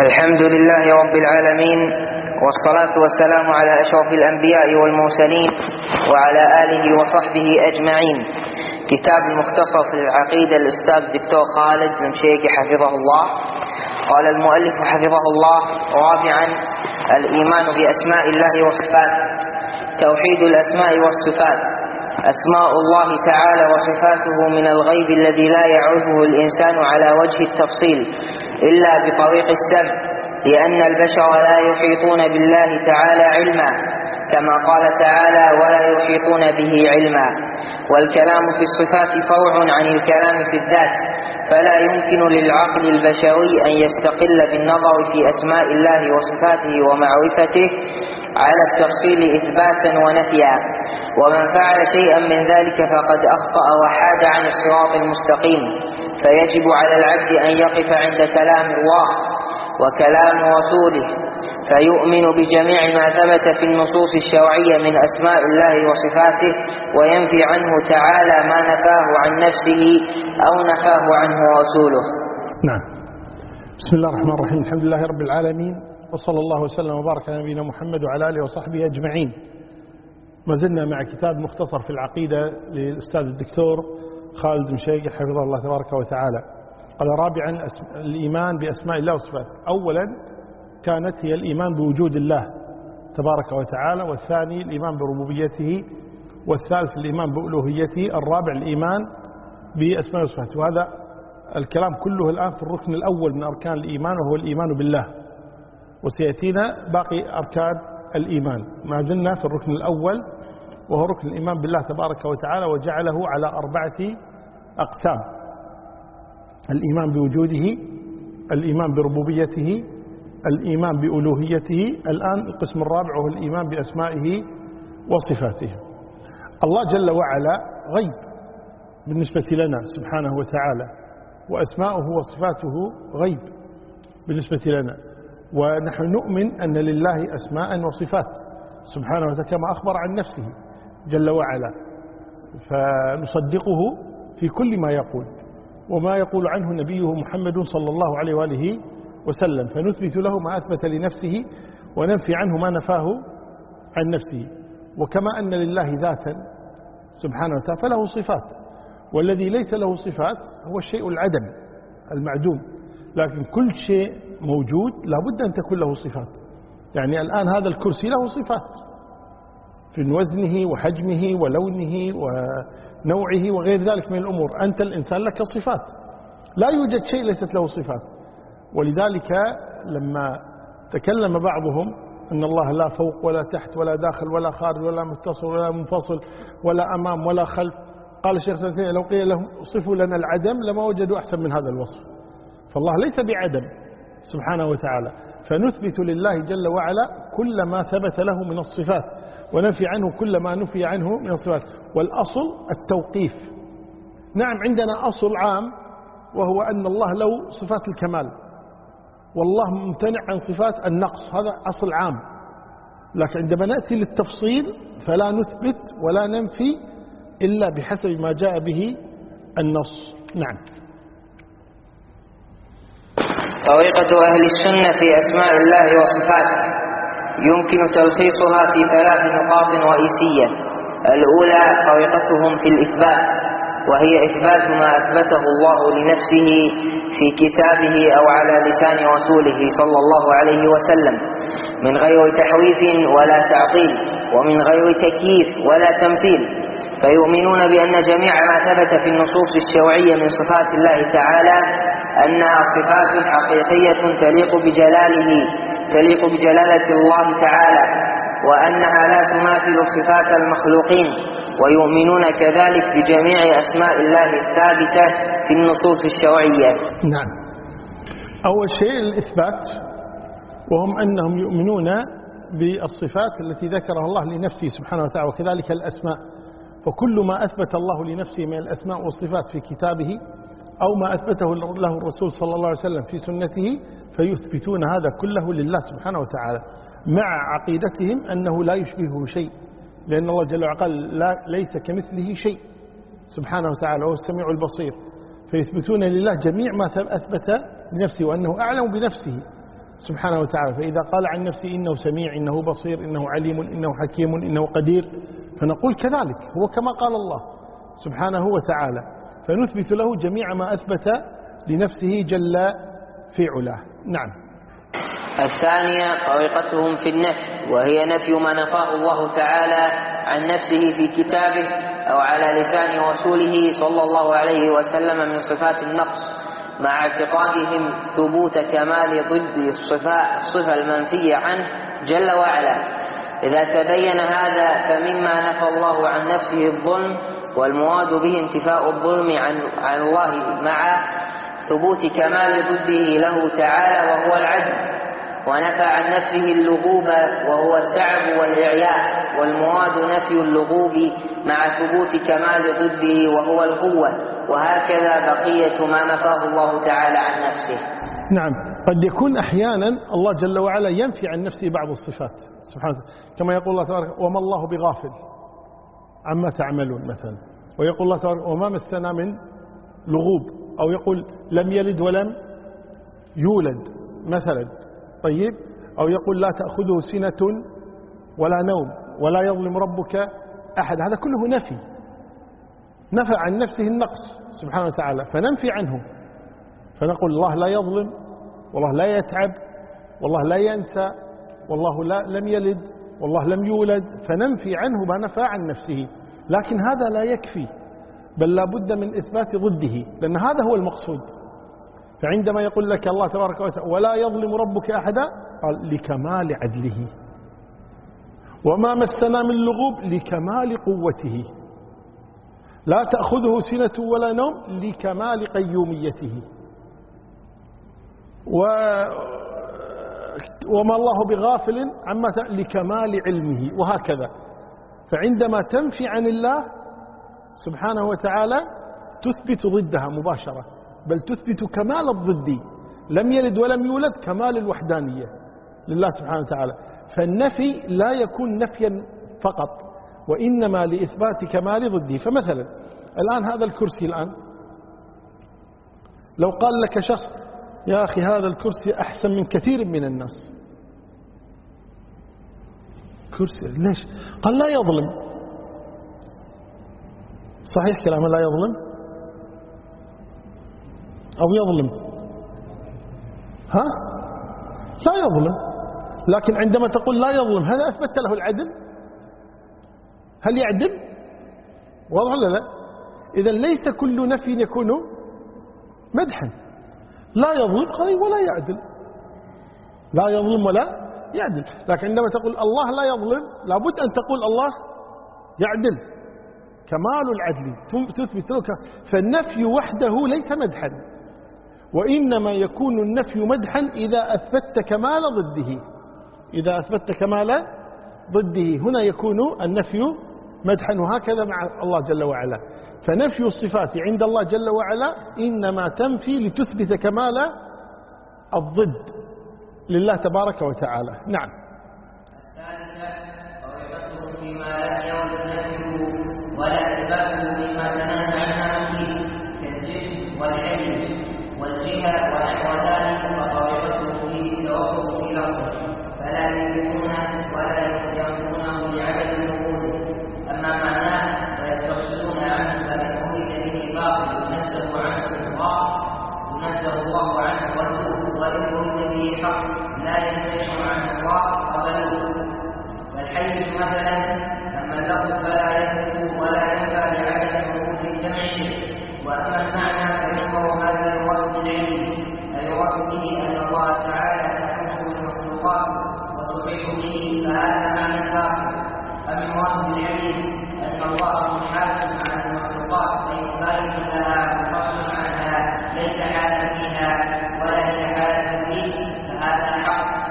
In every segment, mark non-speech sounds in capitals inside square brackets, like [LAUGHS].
الحمد لله رب العالمين والصلاة والسلام على أشرف الأنبياء والمرسلين وعلى آله وصحبه أجمعين. كتاب المختصر في العقيدة الأستاذ دكتور خالد المشيقي حفظه الله. قال المؤلف حفظه الله رابعا الإيمان بأسماء الله وصفاته توحيد الأسماء والصفات أسماء الله تعالى وصفاته من الغيب الذي لا يعرفه الإنسان على وجه التفصيل. إلا بطريق السمع لأن البشر لا يحيطون بالله تعالى علما كما قال تعالى ولا يحيطون به علما والكلام في الصفات فرع عن الكلام في الذات فلا يمكن للعقل البشري أن يستقل بالنظر في أسماء الله وصفاته ومعرفته على التفصيل إثباتا ونفيا. ومن فعل شيئا من ذلك فقد أخطأ وحاد عن الصراط المستقيم. فيجب على العبد أن يقف عند كلام الله وكلام رسوله. فيؤمن بجميع ما ثبت في النصوص الشرعية من أسماء الله وصفاته وينفي عنه تعالى ما نفاه عن نفسه أو نفاه عنه رسوله. نعم. بسم الله الرحمن الرحيم. الحمد لله رب العالمين. وصلى الله وسلم وبارك على نبينا محمد وعلى آله وصحبه أجمعين. ما زلنا مع كتاب مختصر في العقيدة للأستاذ الدكتور خالد مشيقي حفظه الله تبارك وتعالى. قال رابعا الإيمان بأسماء الله وصفاته. أولا كانت هي الإيمان بوجود الله تبارك وتعالى. والثاني الإيمان بربوبيته. والثالث الإيمان بألوهيته. الرابع الإيمان بأسماء وصفاته. وهذا الكلام كله الآن في الركن الأول من أركان الإيمان وهو الإيمان بالله. وسيأتينا باقي أركان الإيمان. ما زلنا في الركن الأول وهو ركن الإيمان بالله تبارك وتعالى وجعله على أربعة أقسام. الإيمان بوجوده الإيمان بربوبيته الإيمان بألوهيته. الآن القسم الرابع وهو الإيمان بأسمائه وصفاته. الله جل وعلا غيب بالنسبة لنا سبحانه وتعالى وأسماؤه وصفاته غيب بالنسبة لنا. ونحن نؤمن أن لله أسماء وصفات. سبحانه وتعالى كما أخبر عن نفسه جل وعلا. فنصدقه في كل ما يقول. وما يقول عنه نبيه محمد صلى الله عليه وآله وسلم. فنثبت له ما أثبت لنفسه وننفي عنه ما نفاه عن نفسه. وكما أن لله ذاتا سبحانه وتعالى فله صفات. والذي ليس له صفات هو الشيء العدم المعدوم. لكن كل شيء موجود لابد أن تكون له صفات. يعني الآن هذا الكرسي له صفات. في وزنه وحجمه ولونه ونوعه وغير ذلك من الأمور. أنت الإنسان لك صفات. لا يوجد شيء ليست له صفات. ولذلك لما تكلم بعضهم أن الله لا فوق ولا تحت ولا داخل ولا خارج ولا متصل ولا منفصل ولا أمام ولا خلف. قال الشيخ سنتين لو قيل لهم صفوا لنا العدم لما وجدوا أحسن من هذا الوصف. فالله ليس بعدم سبحانه وتعالى. فنثبت لله جل وعلا كل ما ثبت له من الصفات ونفي عنه كل ما نفي عنه من الصفات. والأصل التوقيف. نعم عندنا أصل عام وهو أن الله له صفات الكمال. والله ممتنع عن صفات النقص. هذا أصل عام. لكن عندما نأتي للتفصيل فلا نثبت ولا ننفي إلا بحسب ما جاء به النص. نعم. طريقة أهل السنة في أسماء الله وصفاته. يمكن تلخيصها في ثلاث نقاط رئيسية. الأولى طريقتهم في الإثبات وهي إثبات ما أثبته الله لنفسه في كتابه أو على لسان رسوله صلى الله عليه وسلم. من غير تحويف ولا تعطيل ومن غير تكييف ولا تمثيل. فيؤمنون بأن جميع ما ثبت في النصوص الشرعية من صفات الله تعالى أنها صفات حقيقية تليق بجلاله تليق بجلالة الله تعالى وأنها لا تماثل صفات المخلوقين ويؤمنون كذلك بجميع أسماء الله الثابتة في النصوص الشرعية. نعم. أول شيء الإثبات وهم أنهم يؤمنون بالصفات التي ذكرها الله لنفسه سبحانه وتعالى وكذلك الأسماء. فكل ما أثبت الله لنفسه من الأسماء والصفات في كتابه أو ما أثبته له الرسول صلى الله عليه وسلم في سنته فيثبتون هذا كله لله سبحانه وتعالى مع عقيدتهم أنه لا يشبهه شيء لأن الله جل وعلا قال لا ليس كمثله شيء سبحانه وتعالى وهو السميع البصير. فيثبتون لله جميع ما أثبت لنفسه وأنه أعلم بنفسه سبحانه وتعالى. فإذا قال عن نفسه إنه سميع إنه بصير إنه عليم إنه حكيم إنه قدير فنقول كذلك هو كما قال الله سبحانه وتعالى. فنثبت له جميع ما أثبت لنفسه جل في علاه. نعم. الثانية طريقتهم في النفي وهي نفي ما نفاه الله تعالى عن نفسه في كتابه أو على لسان رسوله صلى الله عليه وسلم من صفات النقص مع اعتقادهم ثبوت كمال ضد الصفة, الصفة المنفية عنه جل وعلا. إذا تبين هذا فمما نفى الله عن نفسه الظلم والمراد به انتفاء الظلم عن, عن الله مع ثبوت كمال ضده له تعالى وهو العدل ونفى عن نفسه اللغوب وهو التعب والإعياء والمراد نفي اللغوب مع ثبوت كمال ضده وهو القوة وهكذا بقية ما نفاه الله تعالى عن نفسه. نعم قد يكون أحيانا الله جل وعلا ينفي عن نفسه بعض الصفات سبحانه كما يقول الله تبارك وما الله بغافل. عما تعملون مثلا. ويقول الله تبارك وما مسنا من لغوب. أو يقول لم يلد ولم يولد مثلا. طيب. أو يقول لا تأخذه سنة ولا نوم ولا يظلم ربك أحد. هذا كله نفي. نفى عن نفسه النقص سبحانه وتعالى. فننفي عنه. فنقول الله لا يظلم والله لا يتعب والله لا ينسى والله لا لم يلد والله لم يولد فننفي عنه ما نفى عن نفسه. لكن هذا لا يكفي بل لا بد من إثبات ضده لأن هذا هو المقصود. فعندما يقول لك الله تبارك وتعالى ولا يظلم ربك أحدا؟ قال لكمال عدله وما مسنا من لغوب لكمال قوته. لا تأخذه سنة ولا نوم لكمال قيوميته. و وما الله بغافل عما لكمال علمه وهكذا. فعندما تنفي عن الله سبحانه وتعالى تثبت ضدها مباشرة بل تثبت كمال الضد. لم يلد ولم يولد كمال الوحدانية لله سبحانه وتعالى. فالنفي لا يكون نفيا فقط وإنما لإثبات كمال ضده فمثلا الآن هذا الكرسي الآن لو قال لك شخص يا أخي هذا الكرسي أحسن من كثير من الناس. كرسي ليش؟ قال لا يظلم. صحيح كلامه لا يظلم؟ أو يظلم؟ ها؟ لا يظلم. لكن عندما تقول لا يظلم هذا أثبت له العدل؟ هل يعدل؟ واضح ولا لا؟ إذا ليس كل نفي يكون مدحا. لا يظلم ولا يعدل. لا يظلم ولا يعدل. لكن عندما تقول الله لا يظلم لابد أن تقول الله يعدل. كمال العدل. تثبت له فالنفي وحده ليس مدحا. وإنما يكون النفي مدحا إذا أثبت كمال ضده. إذا أثبت كمال ضده. هنا يكون النفي مدحا وهكذا مع الله جل وعلا. فنفي الصفات عند الله جل وعلا إنما تنفي لتثبت كمال الضد لله تبارك وتعالى. نعم. الثالثة فيما لا يوجد ولا بما تنازع عنه كالجسم والعلم والجهة ونحو ذلك فطريقته فيه التوقف في لفظه فلا يمكنون ولا يمكنونه لعدم أما معناه فيستفصلون عنه فإن أريد به باطل ينزه عنه الله ينزه الله عنه ردوه وإن أريد به حق لا يمتنع عنه الله قبلوه فالحيز مثلا أما اللفظ فلا يثبت ولا ينفع لعدم وجود سمعه وأما المعنى فإنه هذا يراد بالعلم أي يراد به أن الله تعالى تحوز المخلوقات وتحيط به فهذا معنى باطل المراد بالحديث أن الله محاسب على المخلوقات أي خالق لها منفصل عنها ليس حالا فيها ولا هي حالة فيه فهذا حق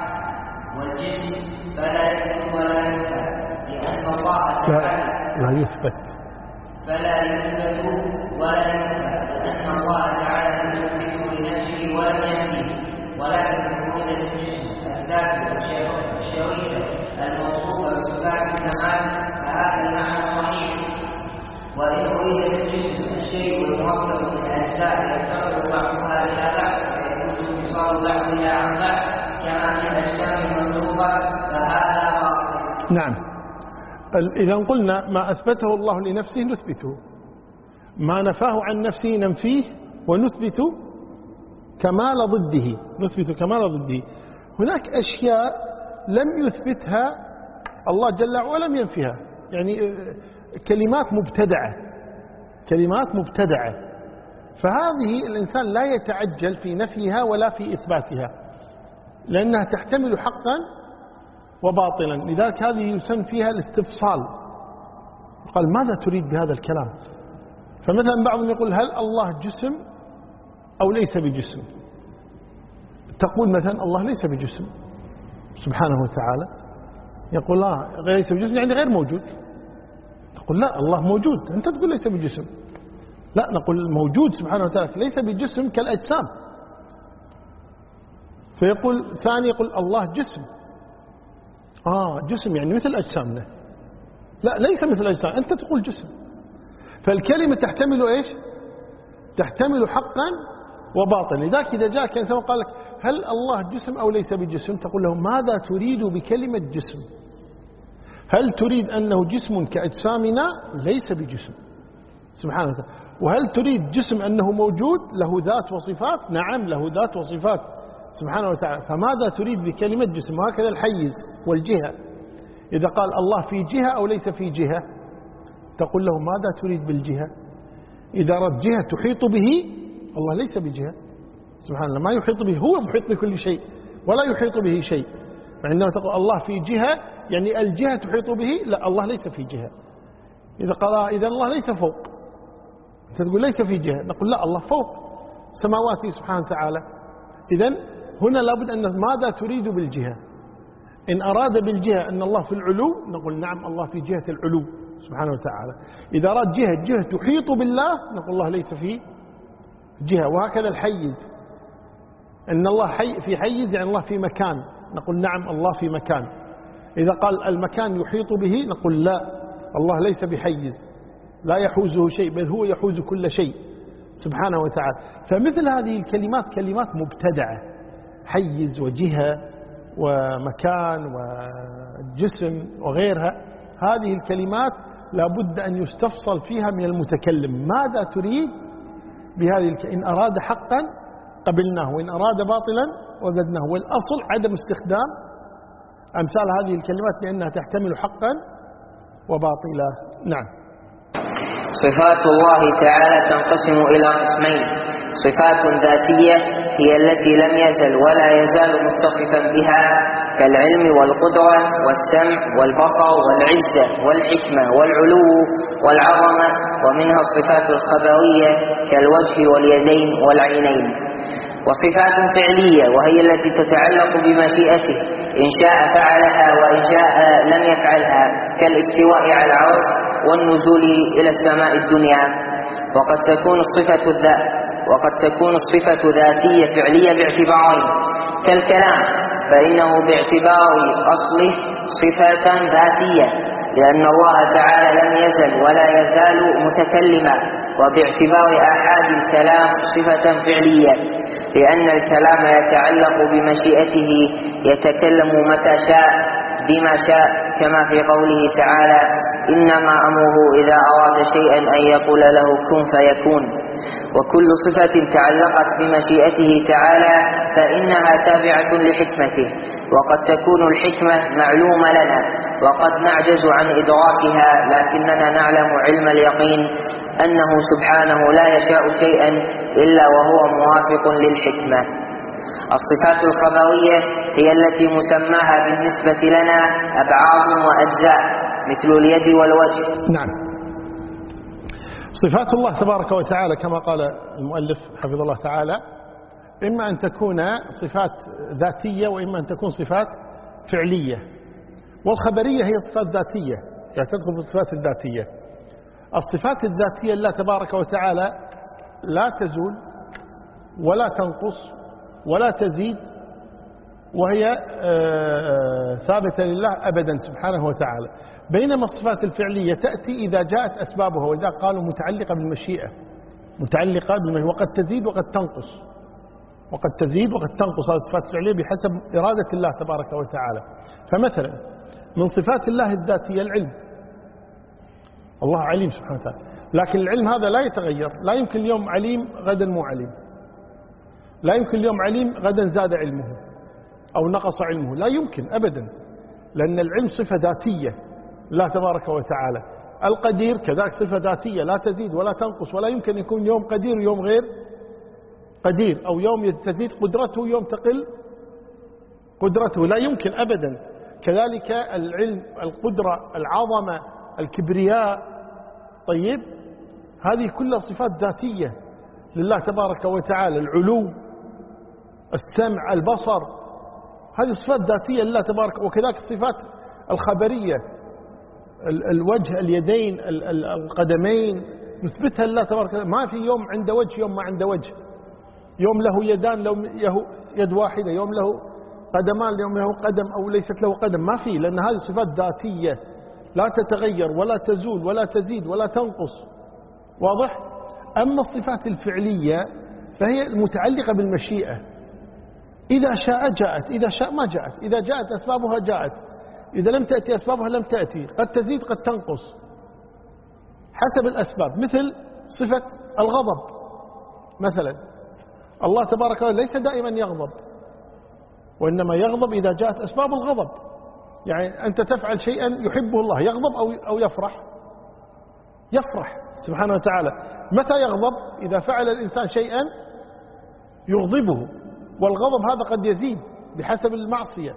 والجسم فلا يثبت ولا ينفع لأن الله تعالى لا يثبت فلا يثبت ولا ينفع لأن الله تعالى يثبت لنفسه ولا ينفيه ولكن وجود الجسم الذات الشريفة الموصوفة بصفات الكمال فهذا المعنى صحيح وإن أريد بالجسم الشيء المركب من الأجزاء يفتقر بعضها إلى بعض فيجوز انفصال بعضها عن بعض كما نعم إذا قلنا ما أثبته الله لنفسه نثبته. ما نفاه عن نفسه ننفيه ونثبت كمال ضده نثبت كمال ضده. هناك أشياء لم يثبتها الله جل ولم ينفها. يعني آه، كلمات مبتدعة كلمات مبتدعة. فهذه الإنسان لا يتعجل في نفيها ولا في إثباتها لأنها تحتمل حقا وباطلا. لذلك هذه يسمى فيها الاستفصال. قال ماذا تريد بهذا الكلام؟ فمثلا بعضهم يقول هل الله جسم أو ليس بجسم؟ تقول مثلا الله ليس بجسم. سبحانه وتعالى يقول لا ليس بجسم يعني غير موجود. تقول لا الله موجود. أنت تقول ليس بجسم. لا نقول موجود سبحانه وتعالى ليس بجسم كالأجسام. فيقول ثاني يقول الله جسم. آه جسم يعني مثل أجسامنا. لا ليس مثل أجسام أنت تقول جسم. فالكلمة تحتمل إيش؟ تحتمل حقا وباطلا لذلك إذا جاءك إنسان وقال لك هل الله جسم أو ليس بجسم؟ تقول له ماذا تريد بكلمة جسم؟ هل تريد أنه جسم كأجسامنا؟ ليس بجسم. سبحانه وتعالى. وهل تريد جسم أنه موجود؟ له ذات وصفات؟ نعم له ذات وصفات. سبحانه وتعالى فماذا تريد بكلمة جسم؟ وهكذا الحيز والجهة. إذا قال الله في جهة أو ليس في جهة تقول له ماذا تريد بالجهة؟ إذا رد جهة تحيط به الله ليس بجهة. سبحان الله ما يحيط به هو محيط بكل شيء ولا يحيط به شيء. عندما تقول الله في جهة يعني الجهة تحيط به لا الله ليس في جهة. إذا قال إذا الله ليس فوق. أنت تقول ليس في جهة نقول لا الله فوق سماواته سبحانه وتعالى. إذا هنا لابد أن ماذا تريد بالجهة؟ إن أراد بالجهة أن الله في العلو نقول نعم الله في جهة العلو سبحانه وتعالى. إذا أراد جهة جهة تحيط بالله نقول الله ليس في جهة. وهكذا الحيز. أن الله حي في حيز يعني الله في مكان. نقول نعم الله في مكان. إذا قال المكان يحيط به نقول لا الله ليس بحيز. لا يحوزه شيء بل هو يحوز كل شيء سبحانه وتعالى. فمثل هذه الكلمات كلمات مبتدعة. حيز وجهة ومكان وجسم وغيرها. هذه الكلمات لابد أن يستفصل فيها من المتكلم. ماذا تريد بهذه الك... إن أراد حقا قبلناه وإن أراد باطلا وجدناه. والأصل عدم استخدام أمثال هذه الكلمات لأنها تحتمل حقا وباطلا. نعم. صفات الله تعالى تنقسم إلى قسمين صفات ذاتية هي التي لم يزل ولا يزال متصفا بها كالعلم والقدرة والسمع والبصر والعزة والحكمة والعلو والعظمة ومنها الصفات الخبرية كالوجه واليدين والعينين. وصفات فعلية وهي التي تتعلق بمشيئته إن شاء فعلها وإن شاء لم يفعلها كالاستواء على العرش والنزول إلى السماء الدنيا. وقد تكون الصفة الذات وقد تكون الصفة ذاتية فعلية باعتبارين كالكلام فإنه باعتبار أصله صفة ذاتية لأن الله تعالى لم يزل ولا يزال متكلما وباعتبار آحاد الكلام صفة فعلية لأن الكلام يتعلق بمشيئته يتكلم متى شاء بما شاء كما في قوله تعالى إنما أمره إذا أراد شيئا أن يقول له كن فيكون وكل صفة تعلقت بمشيئته تعالى فإنها تابعة لحكمته وقد تكون الحكمة معلومة لنا وقد نعجز عن إدراكها لكننا نعلم علم اليقين أنه سبحانه لا يشاء شيئا إلا وهو موافق للحكمة. الصفات الخبرية هي التي مسماها بالنسبة لنا أبعاد وأجزاء مثل اليد والوجه. نعم. صفات الله تبارك وتعالى كما قال المؤلف حفظ الله تعالى إما أن تكون صفات ذاتية وإما أن تكون صفات فعلية. والخبرية هي صفات ذاتية يعني تدخل في الصفات الذاتية. الصفات الذاتية لله تبارك وتعالى لا تزول ولا تنقص ولا تزيد وهي آه، ثابتة لله أبدا سبحانه وتعالى. بينما الصفات الفعلية تأتي إذا جاءت أسبابها ولذلك قالوا متعلقة بالمشيئة. متعلقة بالمشيئة وقد تزيد وقد تنقص. وقد تزيد وقد تنقص هذه الصفات الفعلية بحسب إرادة الله تبارك وتعالى. فمثلا من صفات الله الذاتية العلم. الله عليم سبحانه وتعالى. لكن العلم هذا لا يتغير. لا يمكن اليوم عليم غدا مو عليم. لا يمكن اليوم عليم غدا زاد علمه أو نقص علمه. لا يمكن أبدا لأن العلم صفة ذاتية. الله تبارك وتعالى. القدير كذلك صفة ذاتية لا تزيد ولا تنقص ولا يمكن يكون يوم قدير ويوم غير قدير أو يوم تزيد قدرته ويوم تقل قدرته. لا يمكن أبدا. كذلك العلم القدرة العظمة الكبرياء. طيب هذه كلها صفات ذاتية لله تبارك وتعالى. العلو السمع البصر هذه صفات ذاتية لله تبارك وكذلك الصفات الخبرية. الوجه اليدين القدمين نثبتها لله تبارك ما في يوم عنده وجه يوم ما عنده وجه. يوم له يدان له يد واحدة. يوم له قدمان يوم له قدم أو ليست له قدم. ما في لأن هذه صفات ذاتية. لا تتغير ولا تزول ولا تزيد ولا تنقص. واضح؟ أما الصفات الفعلية فهي المتعلقة بالمشيئة. إذا شاء جاءت إذا شاء ما جاءت. إذا جاءت أسبابها جاءت. إذا لم تأتي أسبابها لم تأتي. قد تزيد قد تنقص. حسب الأسباب. مثل صفة الغضب. مثلا الله تبارك وتعالى ليس دائما يغضب. وإنما يغضب إذا جاءت أسباب الغضب. يعني أنت تفعل شيئا يحبه الله. يغضب أو أو يفرح. يفرح سبحانه وتعالى. متى يغضب؟ إذا فعل الإنسان شيئا يغضبه. والغضب هذا قد يزيد بحسب المعصية.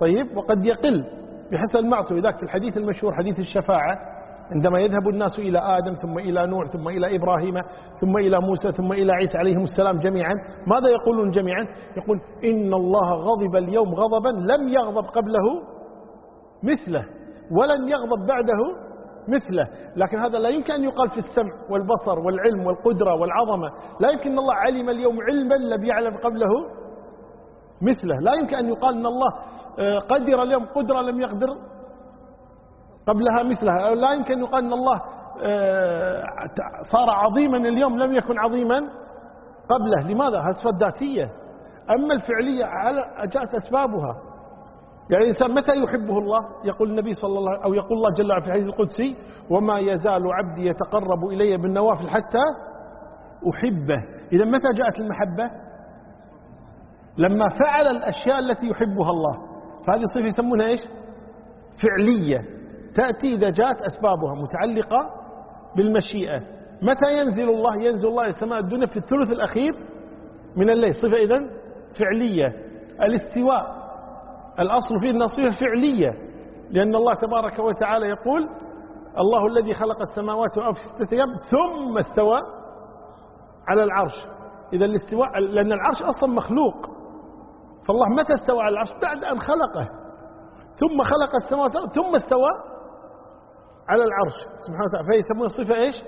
طيب وقد يقل بحسب المعصية وذاك في الحديث المشهور حديث الشفاعة عندما يذهب الناس إلى آدم ثم إلى نوح ثم إلى إبراهيم ثم إلى موسى ثم إلى عيسى عليهم السلام جميعا ماذا يقولون جميعا؟ يقول إن الله غضب اليوم غضبا لم يغضب قبله مثله ولن يغضب بعده مثله. لكن هذا لا يمكن أن يقال في السمع والبصر والعلم والقدرة والعظمة. لا يمكن أن الله علم اليوم علما لم يعلم قبله مثله. لا يمكن أن يقال أن الله آه، قدر اليوم قدرة لم يقدر قبلها مثلها. لا يمكن أن يقال أن الله آه، صار عظيما اليوم لم يكن عظيما قبله. لماذا؟ صفات ذاتية. أما الفعلية جاءت أسبابها. يعني الإنسان متى يحبه الله؟ يقول النبي صلى الله عليه أو يقول الله جل وعلا في الحديث القدسي وما يزال عبدي يتقرب إلي بالنوافل حتى أحبه. إذا متى جاءت المحبة؟ لما فعل الأشياء التي يحبها الله. فهذه صفة يسمونها إيش؟ فعلية. تأتي إذا جاءت أسبابها متعلقة بالمشيئة. متى ينزل الله؟ ينزل الله السماء الدنيا في الثلث الأخير من الليل. صفة إذن فعلية. الاستواء. الأصل فيه أنها صفة فعلية. لأن الله تبارك وتعالى يقول الله الذي خلق السماوات والأرض في ستة أيام ثم استوى على العرش. إذا الاستواء لأن العرش أصلا مخلوق. فالله متى استوى على العرش؟ بعد أن خلقه. ثم خلق السماوات ثم استوى على العرش. سبحانه وتعالى. فيسمونها صفة إيش؟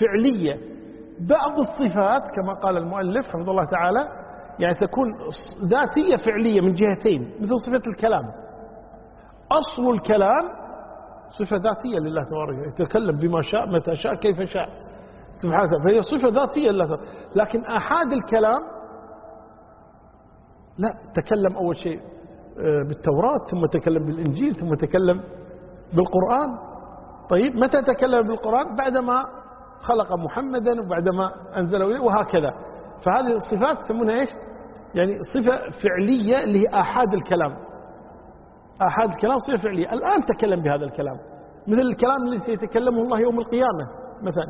فعلية. بعض الصفات كما قال المؤلف حفظه الله تعالى يعني تكون ذاتية فعلية من جهتين مثل صفة الكلام. أصل الكلام صفة ذاتية لله تبارك يتكلم بما شاء متى شاء كيف شاء. سبحانه فهي صفة ذاتية لله تبارك لكن أحاد الكلام لا تكلم أول شيء آه، بالتوراة ثم تكلم بالإنجيل ثم تكلم بالقرآن. طيب متى تكلم بالقرآن؟ بعدما خلق محمدا وبعدما أنزله إليه وهكذا. فهذه الصفات يسمونها إيش؟ يعني صفة فعلية اللي هي آحاد الكلام. آحاد الكلام صفة فعلية. الآن تكلم بهذا الكلام. مثل الكلام الذي سيتكلمه الله يوم القيامة مثلا.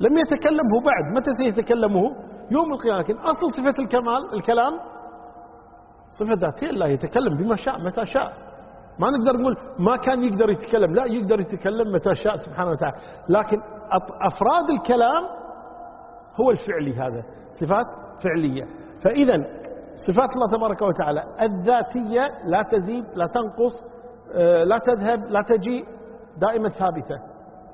لم يتكلمه بعد متى سيتكلمه؟ يوم القيامة. لكن أصل صفة الكمال الكلام صفة ذاتية الله يتكلم بما شاء متى شاء. ما نقدر نقول ما كان يقدر يتكلم لا يقدر يتكلم متى شاء سبحانه وتعالى. لكن أفراد الكلام هو الفعلي هذا صفات فعلية. فإذا صفات الله تبارك وتعالى الذاتية لا تزيد لا تنقص آه، لا تذهب لا تجي دائما ثابتة.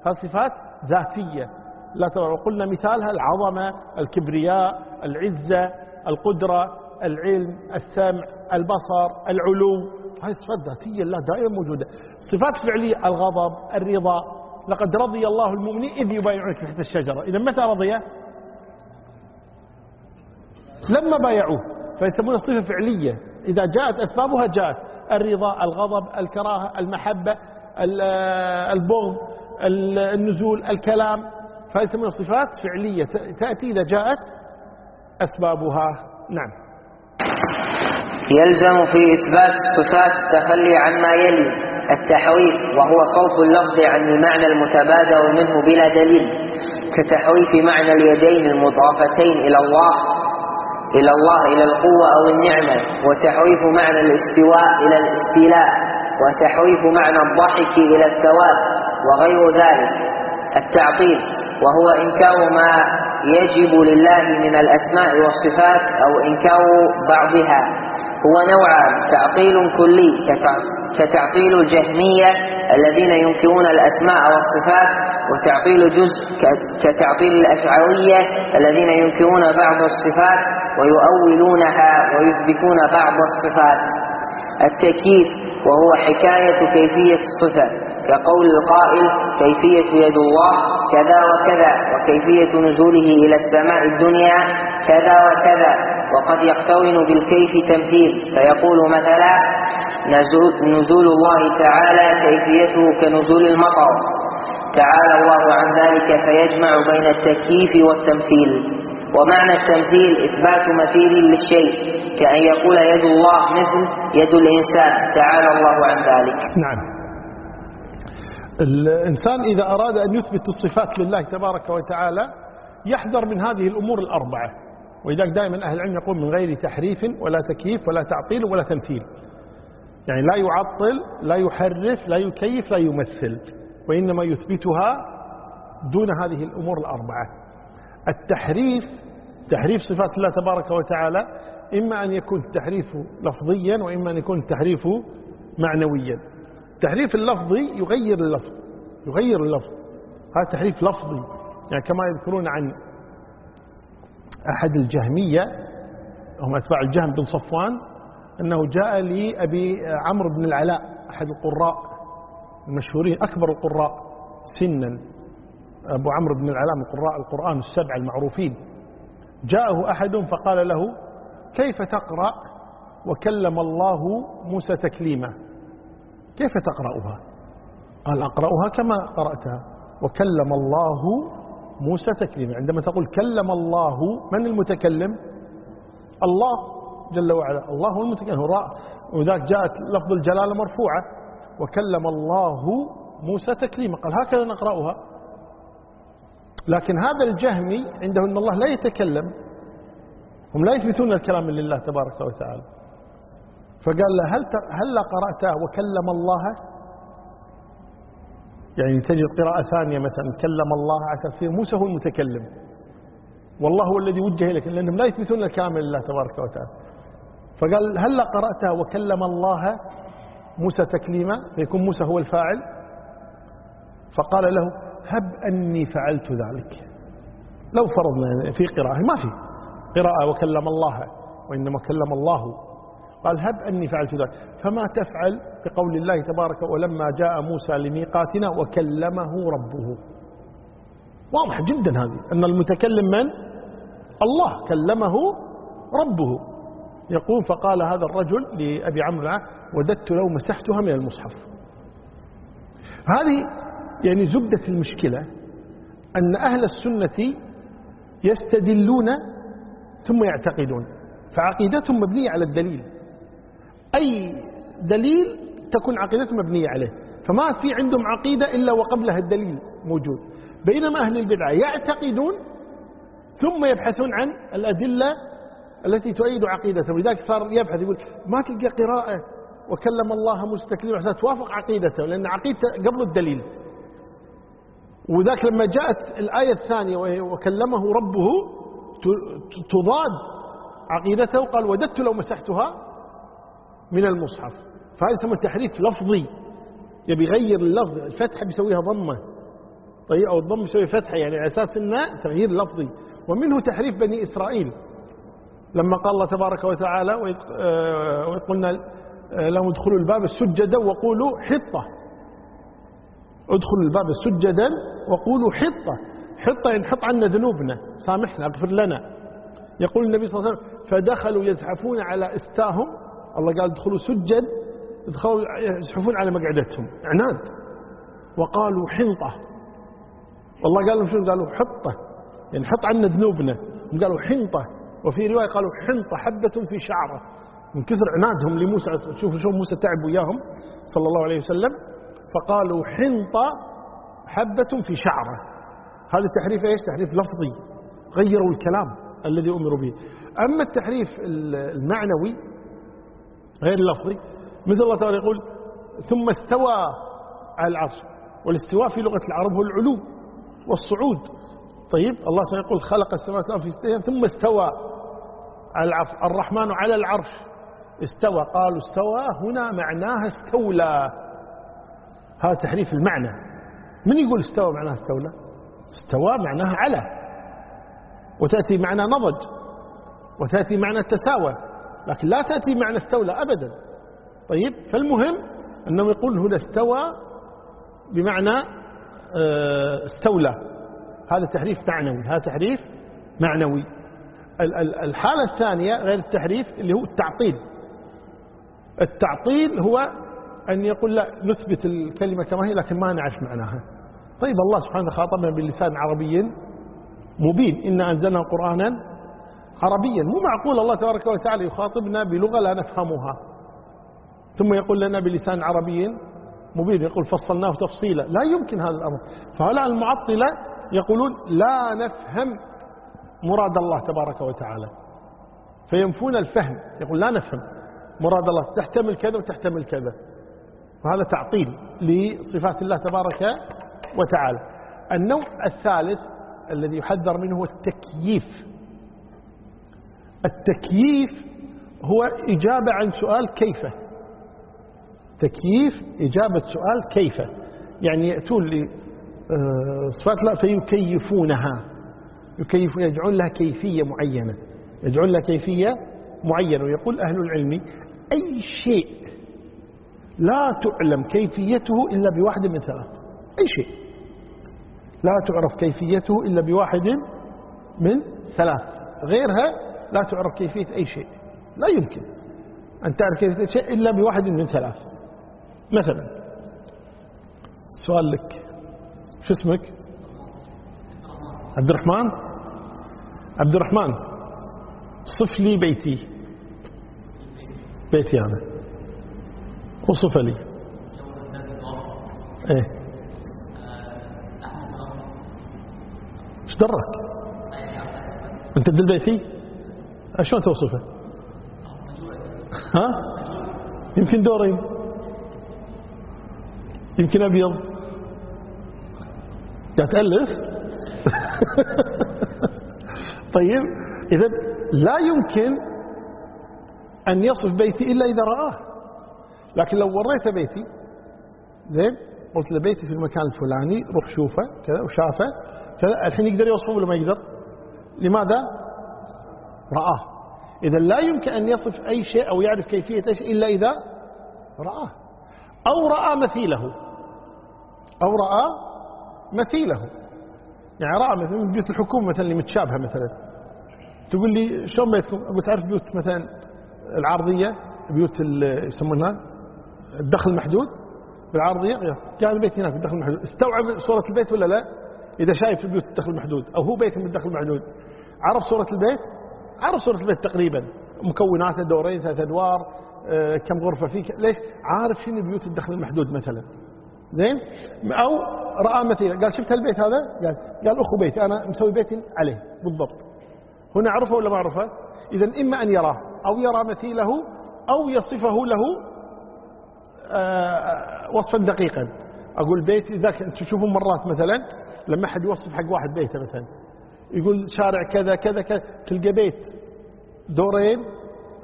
هذه صفات ذاتية. لا وقلنا مثالها العظمة الكبرياء العزة القدرة العلم السمع البصر العلو هذه صفات ذاتية لا دائما موجودة. صفات فعلية الغضب الرضا. لقد رضي الله المؤمنين إذ يبايعونك تحت الشجرة. إذا متى رضي؟ لما بايعوه. فيسمونها صفة فعلية. إذا جاءت أسبابها جاءت. الرضا الغضب الكراهة المحبة البغض النزول الكلام. فهذه من الصفات فعلية. تأتي إذا جاءت أسبابها. نعم. يلزم في إثبات الصفات التخلي عما يلي التحويف وهو صرف اللفظ عن المعنى المتبادر منه بلا دليل كتحويف معنى اليدين المضافتين إلى الله إلى الله إلى القوة أو النعمة وتحويف معنى الاستواء إلى الاستيلاء وتحويف معنى الضحك إلى الثواب وغير ذلك. التعطيل وهو إنكار ما يجب لله من الأسماء والصفات أو إنكار بعضها هو نوعان تعطيل كلي كتعطيل الجهمية الذين ينكرون الأسماء والصفات وتعطيل جزء كتعطيل الأشعرية الذين ينكرون بعض الصفات ويؤولونها ويثبتون بعض الصفات. التكييف وهو حكاية كيفية الصفة. كقول القائل كيفية يد الله كذا وكذا وكيفية نزوله إلى السماء الدنيا كذا وكذا وقد يقترن بالكيف تمثيل فيقول مثلا نزول, نزول الله تعالى كيفيته كنزول المطر. تعالى الله عن ذلك فيجمع بين التكييف والتمثيل. ومعنى التمثيل إثبات مثيل للشيء كأن يقول يد الله مثل يد الإنسان. تعالى الله عن ذلك. نعم. الإنسان إذا أراد أن يثبت الصفات لله تبارك وتعالى يحذر من هذه الأمور الأربعة. ولذلك دائما أهل العلم يقول من غير تحريف ولا تكييف ولا تعطيل ولا تمثيل. يعني لا يعطل لا يحرف لا يكيف لا يمثل. وإنما يثبتها دون هذه الأمور الأربعة. التحريف تحريف صفات الله تبارك وتعالى إما أن يكون التحريف لفظيا وإما أن يكون التحريف معنويا. التحريف اللفظي يغير اللفظ يغير اللفظ. هذا تحريف لفظي. يعني كما يذكرون عن أحد الجهمية هم أتباع الجهم بن صفوان أنه جاء لأبي عمرو بن العلاء أحد القراء المشهورين أكبر القراء سنا. أبو عمرو بن العلاء من قراء القرآن السبع المعروفين. جاءه أحد فقال له كيف تقرأ؟ وكلم الله موسى تكليما كيف تقرأها؟ قال أقرأها كما قرأتها وكلم الله موسى تكليما. عندما تقول كلم الله من المتكلم؟ الله جل وعلا. الله هو المتكلم وذاك جاءت لفظ الجلالة مرفوعة. وكلم الله موسى تكليما. قال هكذا نقرأها. لكن هذا الجهمي عنده أن الله لا يتكلم. هم لا يثبتون الكلام لله تبارك وتعالى. فقال له هل هل قرأت وكلم الله؟ يعني تجد قراءة ثانية مثلا كلم الله على أساس موسى هو المتكلم. والله هو الذي وجه إليك لأنهم لا يثبتون الكلام لله تبارك وتعالى. فقال هل قرأتها وكلم الله موسى تكليما؟ فيكون موسى هو الفاعل. فقال له هب أني فعلت ذلك. لو فرضنا في قراءة ما في. قراءة وكلم الله وإنما كلم الله. قال هب أني فعلت ذلك. فما تفعل بقول الله تبارك ولما جاء موسى لميقاتنا وكلمه ربه. واضح جدا هذه. أن المتكلم من؟ الله. كلمه ربه. يقول فقال هذا الرجل لأبي عمرو وددت لو مسحتها من المصحف. هذه يعني زبدة المشكلة أن أهل السنة يستدلون ثم يعتقدون. فعقيدتهم مبنية على الدليل. أي دليل تكون عقيدتهم مبنية عليه. فما في عندهم عقيدة إلا وقبلها الدليل موجود. بينما أهل البدعة يعتقدون ثم يبحثون عن الأدلة التي تؤيد عقيدته ولذلك صار يبحث يقول ما تلقى قراءة وكلم الله مستكلما حتى توافق عقيدته لأن عقيدته قبل الدليل. وذاك لما جاءت الآية الثانية وكلمه ربه تضاد عقيدته قال وددت لو مسحتها من المصحف. فهذا يسمى تحريف لفظي. يبي يغير اللفظ الفتحة بيسويها ضمة. طيب أو الضم يسوي فتحة يعني على أساس إنه تغيير لفظي. ومنه تحريف بني إسرائيل. لما قال الله تبارك وتعالى وإذ آه، قلنا آه، لهم ادخلوا الباب سجدا وقولوا حطة. ادخلوا الباب سجدا وقولوا حطة. حطة يعني حط عنا ذنوبنا. سامحنا اغفر لنا. يقول النبي صلى الله عليه وسلم فدخلوا يزحفون على إستاهم الله قال ادخلوا سجد ادخلوا يزحفون على مقعدتهم. عناد. وقالوا حنطة. والله قال لهم شنو؟ قالوا حطة. يعني حط عنا ذنوبنا. قالوا حنطة. وفي رواية قالوا حنطة حبة في شعرة. من كثر عنادهم لموسى شوفوا شوف موسى تعب وياهم صلى الله عليه وسلم. فقالوا حنطة حبة في شعرة. هذا التحريف إيش؟ تحريف لفظي. غيروا الكلام الذي أمروا به. أما التحريف المعنوي غير اللفظي. مثل الله تعالى يقول ثم استوى على العرش. والاستواء في لغة العرب هو العلو والصعود. طيب الله تعالى يقول خلق السماوات والأرض في ستة ثم استوى على العرش. الرحمن على العرش. استوى. قالوا استوى هنا معناها استولى. هذا تحريف المعنى. من يقول استوى معناها استولى؟ استوى معناها على. وتأتي معنى نضج. وتأتي معنى تساوى لكن لا تأتي معنى استولى أبدا. طيب فالمهم أنه يقول هنا استوى بمعنى آه، استولى. هذا تحريف معنوي هذا تحريف معنوي. الحالة الثانية غير التحريف اللي هو التعطيل. التعطيل هو أن يقول لا نثبت الكلمة كما هي لكن ما نعرف معناها. طيب الله سبحانه خاطبنا بلسان عربي مبين. إن أنزلنا قرآنا عربيا مو معقول الله تبارك وتعالى يخاطبنا بلغة لا نفهمها. ثم يقول لنا بلسان عربي مبين يقول فصلناه تفصيلا. لا يمكن هذا الأمر. فهؤلاء المعطلة يقولون لا نفهم مراد الله تبارك وتعالى. فينفون الفهم يقول لا نفهم مراد الله. تحتمل كذا وتحتمل كذا. وهذا تعطيل لصفات الله تبارك وتعالى. النوع الثالث الذي يحذر منه التكييف. التكييف هو إجابة عن سؤال كيف تكييف إجابة سؤال كيف يعني يأتون لصفات الله فيكيفونها. يكيفون يجعلون لها كيفية معينة. يجعلون لها كيفية معينة. ويقول أهل العلم أي شيء لا تعلم كيفيته إلا بواحد من ثلاث. أي شيء. لا تعرف كيفيته إلا بواحد من ثلاث. غيرها لا تعرف كيفية أي شيء. لا يمكن أن تعرف كيفية أي شيء إلا بواحد من ثلاث. مثلا سؤال لك. شو اسمك؟ عبد الرحمن. عبد الرحمن صف لي بيتي. بيتي هذا وصف لي. إيه. إيش درك؟ أنت تدل بيتي؟ شلون توصفه؟ ها؟ يمكن دورين يمكن أبيض. قاعد تالف [LAUGHS] طيب اذا لا يمكن أن يصف بيتي إلا إذا رآه. لكن لو وريته بيتي زين قلت له بيتي في المكان الفلاني روح شوفه كذا وشافه كذا الحين يقدر يوصفه ولا ما يقدر؟ لماذا؟ رآه. إذا لا يمكن أن يصف أي شيء أو يعرف كيفية أي شيء إلا إذا رآه. أو رأى مثيله. أو رأى مثيله. يعني رأى مثلا بيوت الحكومة مثلا اللي متشابهة مثلا. تقول لي شلون بيتكم أقول تعرف بيوت مثلا العرضية؟ بيوت يسمونها؟ الدخل المحدود؟ بالعرضية؟ قال البيت هناك بالدخل المحدود. استوعب صورة البيت ولا لا؟ إذا شايف البيوت الدخل المحدود. أو هو بيت من الدخل المحدود. عرف صورة البيت؟ عرف صورة البيت تقريبا. مكوناته دورين ثلاث أدوار آه، كم غرفة فيه ليش؟ عارف شنو بيوت الدخل المحدود مثلا. زين؟ أو رأى مثيلا قال شفت البيت هذا؟ قال قال أخو بيتي أنا مسوي بيتي عليه بالضبط. هنا عرفه ولا ما عرفه؟ إذا إما أن يراه أو يرى مثيله أو يصفه له آه، وصفا دقيقا. أقول بيت إذا تشوفون مرات مثلا لما حد يوصف حق واحد بيته مثلا. يقول شارع كذا كذا كذا تلقى بيت. دورين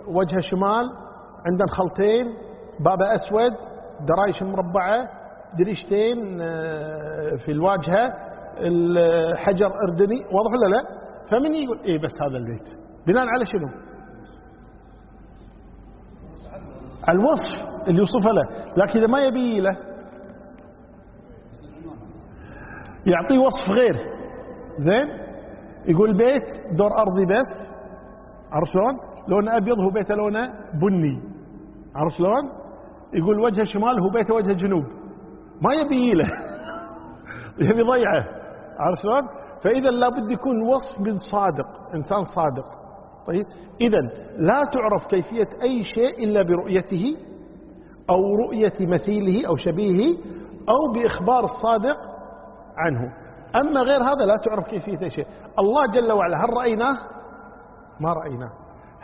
وجهه شمال عندنا خلطين بابه أسود درايش مربعة دريشتين آه، في الواجهة الحجر أردني واضح ولا لا؟ فمن يقول إيه بس هذا البيت؟ بناء على شنو؟ الوصف اللي يوصفه له. لكن إذا ما يبي له يعطيه وصف غير. زين؟ يقول بيت دور أرضي بس. عرفت شلون؟ لونه أبيض هو بيته لونه بني. عرف شلون؟ يقول وجه شمال هو بيته وجه جنوب. ما يبي له [LAUGHS] يبي يضيعه عرف شلون؟ فإذا لابد يكون وصف من صادق إنسان صادق. طيب؟ إذا لا تعرف كيفية أي شيء إلا برؤيته أو رؤية مثيله أو شبيهه أو بإخبار الصادق عنه. أما غير هذا لا تعرف كيفية شيء. الله جل وعلا هل رأيناه؟ ما رأيناه.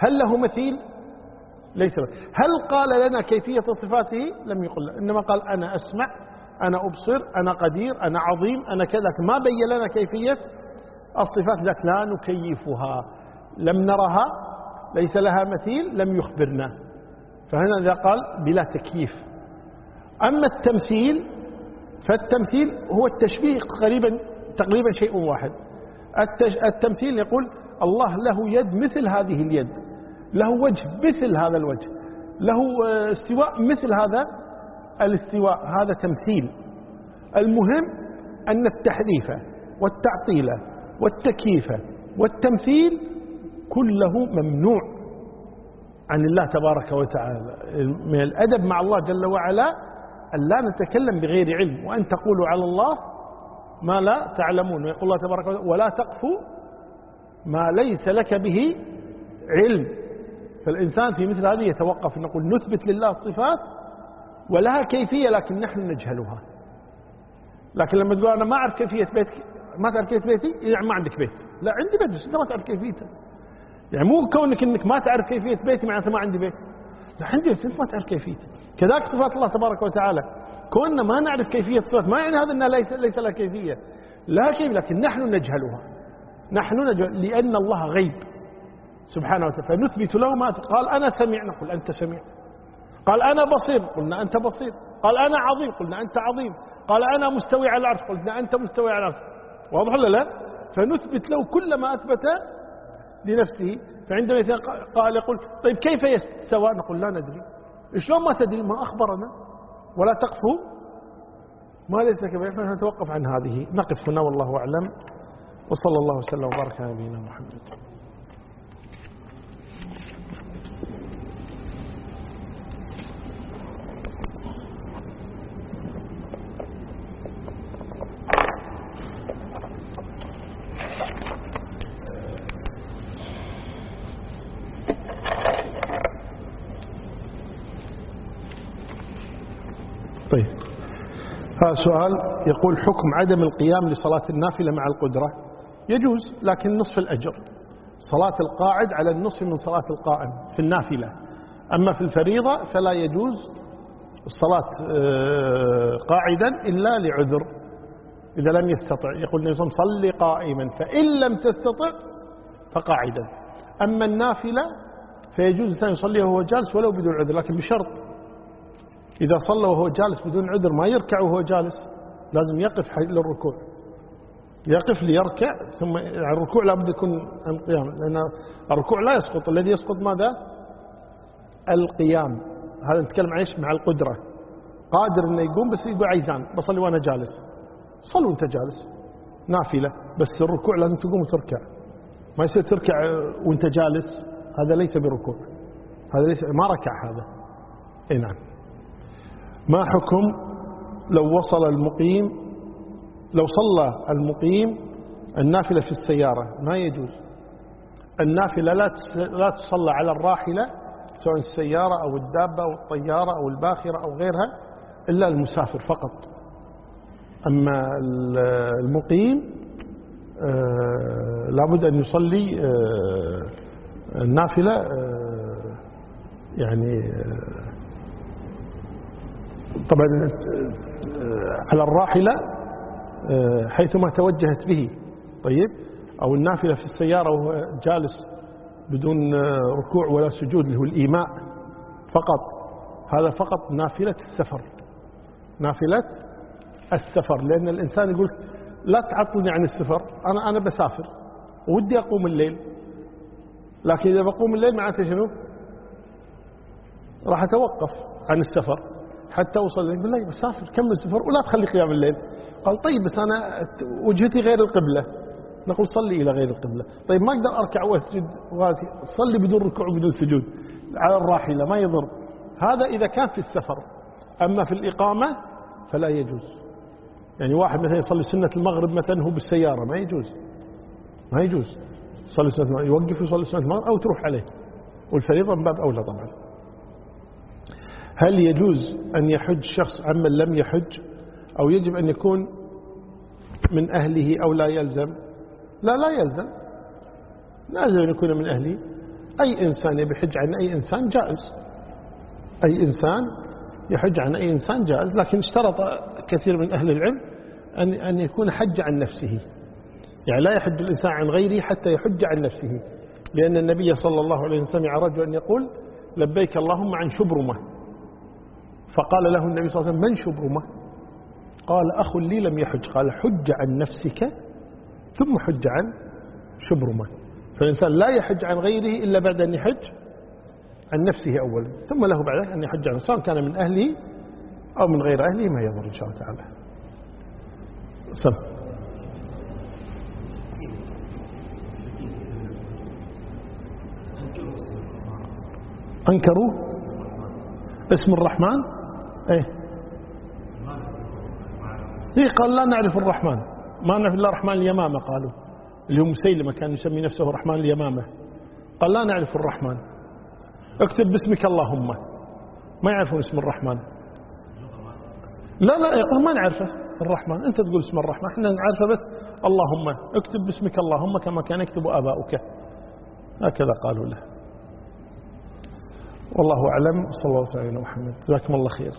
هل له مثيل؟ ليس له. هل قال لنا كيفية صفاته؟ لم يقل إنما قال أنا أسمع أنا أبصر أنا قدير أنا عظيم أنا كذا. ما بين لنا كيفية؟ الصفات لك لا نكيفها. لم نرها ليس لها مثيل لم يخبرنا. فهنا إذا قال بلا تكييف. أما التمثيل فالتمثيل هو التشبيه قريبا تقريبا شيء واحد. التمثيل يقول الله له يد مثل هذه اليد له وجه مثل هذا الوجه له استواء مثل هذا الاستواء هذا تمثيل. المهم أن التحريف والتعطيل والتكييف والتمثيل كله ممنوع عن الله تبارك وتعالى. من الأدب مع الله جل وعلا أن لا نتكلم بغير علم وأن تقولوا على الله ما لا تعلمون. ويقول الله تبارك وتعالى ولا تقف ما ليس لك به علم. فالإنسان في مثل هذه يتوقف. نقول نثبت لله الصفات ولها كيفية لكن نحن نجهلها. لكن لما تقول أنا ما أعرف كيفية بيتك ما تعرف كيفية بيتي؟ يعني ما عندك بيت. لا عندي بيت بس أنت ما تعرف كيفيته. يعني مو كونك أنك ما تعرف كيفية بيتي معناته ما عندي بيت. عندي أنت ما تعرف كيفيته كذلك صفات الله تبارك وتعالى. كوننا ما نعرف كيفية صفات ما يعني هذا أنها ليس, ليس لها كيفية. كيف لكن نحن نجهلها. نحن نجهل لأن الله غيب. سبحانه وتعالى. فنثبت له ما قال أنا سميع نقول أنت سميع. قال أنا بصير. قلنا أنت بصير. قال أنا عظيم. قلنا أنت عظيم. قال أنا مستوي على العرش. قلنا أنت مستوي على العرش. واضح ولا لا؟ فنثبت له كل ما أثبت لنفسه. فعندما قال يقول طيب كيف يستوى نقول لا ندري. شلون ما تدري؟ ما أخبرنا. ولا تقفوا. ما ليس كما نحن نتوقف عن هذه. نقف هنا والله أعلم. وصلى الله وسلم وبارك على نبينا محمد طيب هذا سؤال يقول حكم عدم القيام لصلاة النافلة مع القدرة. يجوز لكن نصف الأجر. صلاة القاعد على النصف من صلاة القائم في النافلة. أما في الفريضة فلا يجوز الصلاة آه، قاعدا إلا لعذر. إذا لم يستطع يقول النبي صلى الله عليه وسلم صل قائما فإن لم تستطع فقاعدا. أما النافلة فيجوز الإنسان يصلي وهو جالس ولو بدون عذر لكن بشرط. إذا صلى وهو جالس بدون عذر ما يركع وهو جالس لازم يقف للركوع. يقف ليركع ثم الركوع لابد يكون عن القيام لأن الركوع لا يسقط الذي يسقط ماذا؟ القيام. هذا نتكلم عن إيش؟ مع القدرة. قادر إنه يقوم بس يقول عايزان بصلي وأنا جالس. صل وأنت جالس. نافلة بس الركوع لازم تقوم وتركع. ما يصير تركع وأنت جالس هذا ليس بركوع. هذا ليس ما ركع هذا. إي نعم. ما حكم لو وصل المقيم لو صلى المقيم النافلة في السيارة؟ ما يجوز. النافلة لا تصلى على الراحلة سواء السيارة أو الدابة أو الطيارة أو الباخرة أو غيرها إلا المسافر فقط. أما المقيم آه، لابد أن يصلي آه، النافلة آه، يعني طبعا على الراحلة حيثما توجهت به. طيب أو النافلة في السيارة وهو جالس بدون ركوع ولا سجود اللي هو الإيماء فقط. هذا فقط نافلة السفر. نافلة السفر. لأن الإنسان يقول لا تعطلني عن السفر أنا أنا بسافر ودي أقوم الليل. لكن إذا بقوم الليل معناته شنو؟ راح أتوقف عن السفر. حتى أوصل يقول لي بسافر كمل سفر ولا تخلي قيام الليل. قال طيب بس أنا وجهتي غير القبلة. نقول صلي إلى غير القبلة. طيب ما أقدر أركع وأسجد صلي بدون ركوع وبدون سجود. على الراحلة ما يضر. هذا إذا كان في السفر. أما في الإقامة فلا يجوز. يعني واحد مثلا يصلي سنة المغرب مثلا هو بالسيارة ما يجوز. ما يجوز. يصلي سنة المغرب يوقف يصلي سنة المغرب أو تروح عليه. والفريضة من باب أولى طبعا. هل يجوز أن يحج شخص عمن لم يحج أو يجب أن يكون من أهله أو لا يلزم؟ لا لا يلزم. لازم أن يكون من أهله. أي إنسان يحج عن أي إنسان جائز. أي إنسان يحج عن أي إنسان جائز. لكن اشترط كثير من أهل العلم أن أن يكون حج عن نفسه. يعني لا يحج الإنسان عن غيره حتى يحج عن نفسه. لأن النبي صلى الله عليه وسلم سمع رجلا يقول لبيك اللهم عن شبرمة. فقال له النبي صلى الله عليه وسلم من شبرمة قال أخ لي لم يحج. قال حج عن نفسك ثم حج عن شبرمة فالإنسان لا يحج عن غيره إلا بعد أن يحج عن نفسه أولا ثم له بعد أن يحج عن سواء كان من أهله أو من غير أهله ما يضر إن شاء الله تعالى. سم. أنكروا اسم الرحمن؟ إيه. إيه قال لا نعرف الرحمن. ما نعرف إلا الرحمن اليمامة قالوا. اللي هو مسيلمة كان يسمي نفسه الرحمن اليمامة. قال لا نعرف الرحمن. اكتب باسمك اللهم. ما يعرفون اسم الرحمن. لا لا يقول ما نعرفه. الرحمن أنت تقول اسم الرحمن. إحنا نعرفه بس اللهم. اكتب باسمك اللهم كما كان يكتب آباؤك. هكذا قالوا له. والله أعلم صلى الله عليه وسلم محمد. جزاكم الله خير.